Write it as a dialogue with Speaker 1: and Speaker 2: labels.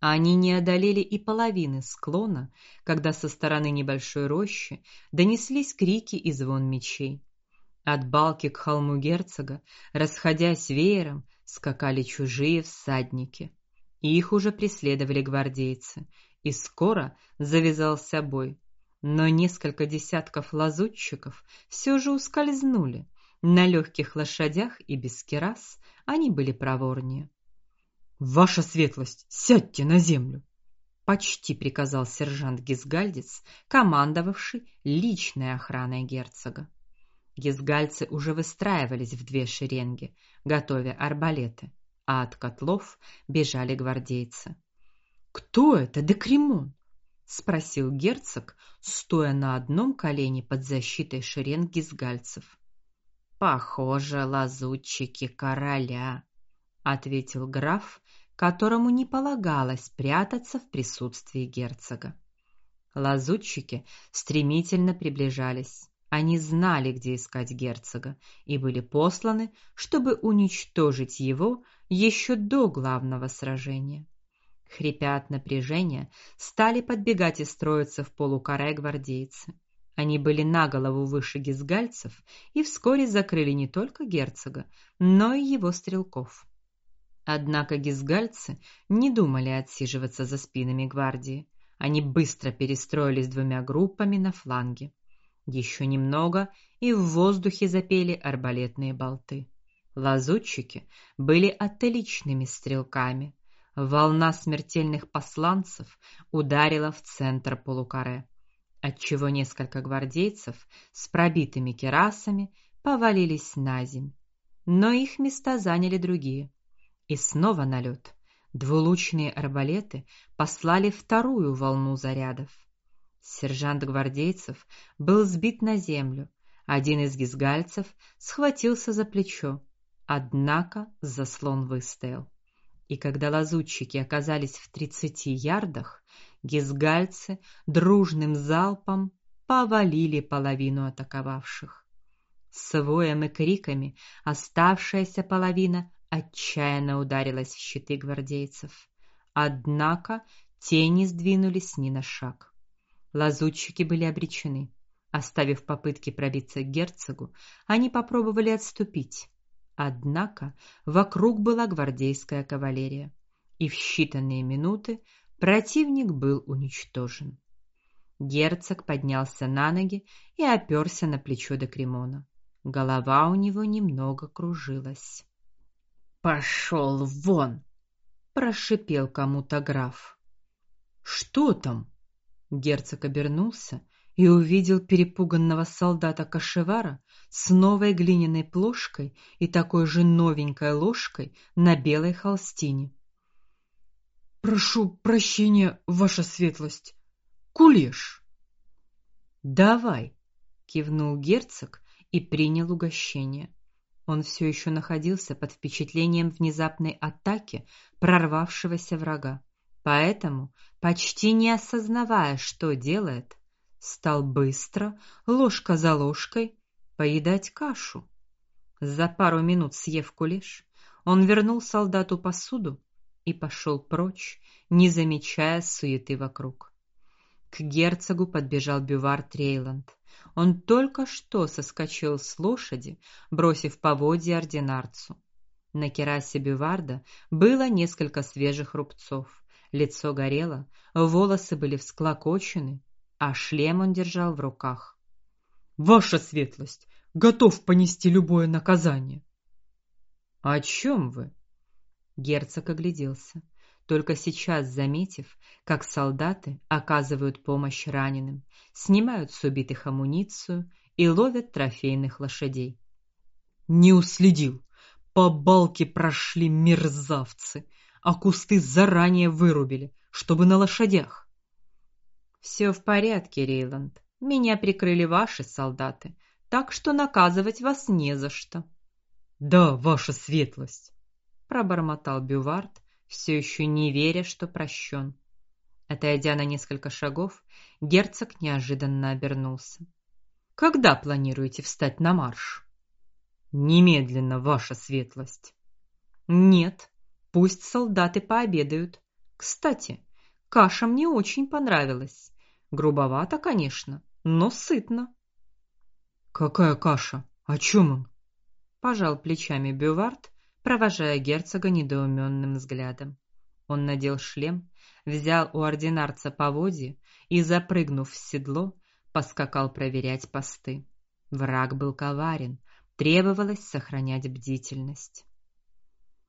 Speaker 1: Они не одолели и половины склона, когда со стороны небольшой рощи донеслись крики и звон мечей. От балки к холму герцога, расходясь веером, скакали чужие всадники. Их уже преследовали гвардейцы, и скоро завязался бой. Но несколько десятков лазутчиков все же ускользнули. На легких лошадях и без кирас они были проворнее.
Speaker 2: Ваша светлость, сядьте на землю,
Speaker 1: почти приказал сержант Гизгальдец, командовавший личной охраной герцога. Гизгальцы уже выстраивались в две шеренги, готовя арбалеты, а от котлов бежали гвардейцы.
Speaker 2: Кто это, Декремон?
Speaker 1: спросил герцог, стоя на одном колене под защитой шеренг гизгальцев. Похоже, лазутчики короля, ответил граф, которому не полагалось прятаться в присутствии герцога. Лазутчики стремительно приближались. Они знали, где искать герцога, и были посланы, чтобы уничтожить его еще до главного сражения. Хрипя от напряжения, стали подбегать и строиться в полукаре гвардейцы. Они были на голову выше гизгальцев и вскоре закрыли не только герцога, но и его стрелков. Однако гизгальцы не думали отсиживаться за спинами гвардии. Они быстро перестроились двумя группами на фланге. Еще немного, и в воздухе запели арбалетные болты. Лазутчики были отличными стрелками. Волна смертельных посланцев ударила в центр полукаре, отчего несколько гвардейцев с пробитыми кирасами повалились на земь. Но их места заняли другие. И снова налет. Двулучные арбалеты послали вторую волну зарядов. Сержант гвардейцев был сбит на землю. Один из гизгальцев схватился за плечо, однако заслон выстоял. И когда лазутчики оказались в тридцати ярдах, гизгальцы дружным залпом повалили половину атаковавших. С воем и криками оставшаяся половина отчаянно ударилась в щиты гвардейцев. Однако те не сдвинулись ни на шаг. Лазутчики были обречены. Оставив попытки пробиться к герцогу, они попробовали отступить. Однако вокруг была гвардейская кавалерия, и в считанные минуты противник был уничтожен. Герцог поднялся на ноги и оперся на плечо Декремона. Голова у него немного кружилась.
Speaker 2: Пошел вон,
Speaker 1: прошипел кому-то граф.
Speaker 2: Что там?
Speaker 1: Герцог обернулся и увидел перепуганного солдата Кашевара с новой глиняной плошкой и такой же новенькой ложкой на белой холстине.
Speaker 2: Прошу прощения, ваша светлость. Кулеш.
Speaker 1: Давай, кивнул герцог и принял угощение. Он все еще находился под впечатлением внезапной атаки прорвавшегося врага. Поэтому, почти не осознавая, что делает, стал быстро, ложка за ложкой, поедать кашу. За пару минут съев кулеш, он вернул солдату посуду и пошел прочь, не замечая суеты вокруг. К герцогу подбежал бювар Трейланд. Он только что соскочил с лошади, бросив поводья ординарцу. На керасе бюварда было несколько свежих рубцов. Лицо горело, волосы были всклокочены, а шлем он держал в руках.
Speaker 2: Ваша светлость, готов понести любое наказание.
Speaker 1: О чем вы? Герцог огляделся только сейчас заметив, как солдаты оказывают помощь раненым, снимают с убитых амуницию и ловят трофейных лошадей.
Speaker 2: Не уследил. По балке прошли мерзавцы, а кусты заранее вырубили, чтобы на лошадях.
Speaker 1: Все в порядке, Рейланд. Меня прикрыли ваши солдаты, так что наказывать вас не за что.
Speaker 2: Да, ваша светлость,
Speaker 1: пробормотал Бювард, все еще не веря, что прощен. Отойдя на несколько шагов, герцог неожиданно обернулся. Когда планируете встать на марш?
Speaker 2: Немедленно, ваша светлость.
Speaker 1: Нет, пусть солдаты пообедают. Кстати, каша мне очень понравилась. Грубовато, конечно, но сытно.
Speaker 2: Какая каша? О чем он?
Speaker 1: Пожал плечами Бювард, провожая герцога недоуменным взглядом. Он надел шлем, взял у ординарца поводья и, запрыгнув в седло, поскакал проверять посты. Враг был коварен, требовалось сохранять бдительность.